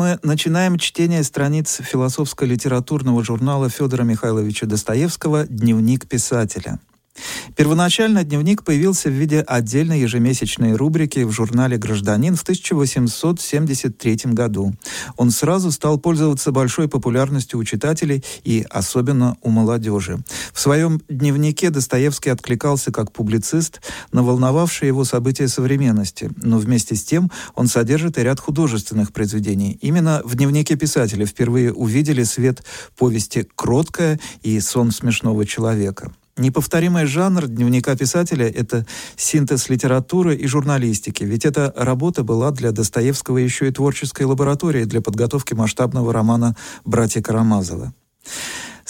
мы начинаем чтение страниц философско-литературного журнала Федора Михайловича Достоевского «Дневник писателя». Первоначально дневник появился в виде отдельной ежемесячной рубрики в журнале «Гражданин» в 1873 году. Он сразу стал пользоваться большой популярностью у читателей и особенно у молодежи. В своем дневнике Достоевский откликался как публицист на волновавшие его события современности, но вместе с тем он содержит и ряд художественных произведений. Именно в дневнике писателя впервые увидели свет повести «Кроткая» и «Сон смешного человека». Неповторимый жанр дневника писателя — это синтез литературы и журналистики, ведь эта работа была для Достоевского еще и творческой лабораторией для подготовки масштабного романа «Братья Карамазовы».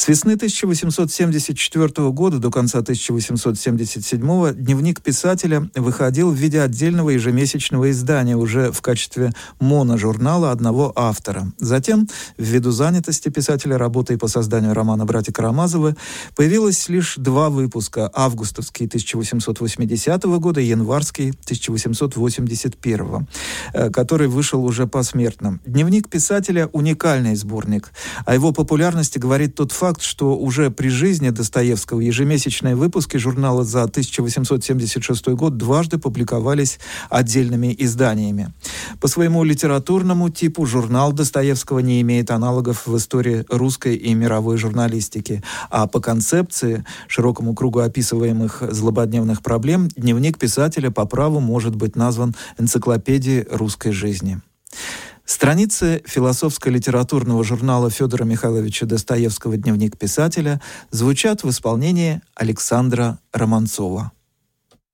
С весны 1874 года до конца 1877 дневник писателя выходил в виде отдельного ежемесячного издания уже в качестве моножурнала одного автора. Затем, ввиду занятости писателя работой по созданию романа «Братья Карамазовы», появилось лишь два выпуска – августовский 1880 года и январский 1881, э, который вышел уже посмертно. Дневник писателя – уникальный сборник. О его популярности говорит тот факт, факт, что уже при жизни Достоевского ежемесячные выпуски журнала за 1876 год дважды публиковались отдельными изданиями. По своему литературному типу журнал Достоевского не имеет аналогов в истории русской и мировой журналистики, а по концепции, широкому кругу описываемых злободневных проблем, дневник писателя по праву может быть назван энциклопедией русской жизни. Страницы философско-литературного журнала Федора Михайловича Достоевского «Дневник писателя» звучат в исполнении Александра Романцова.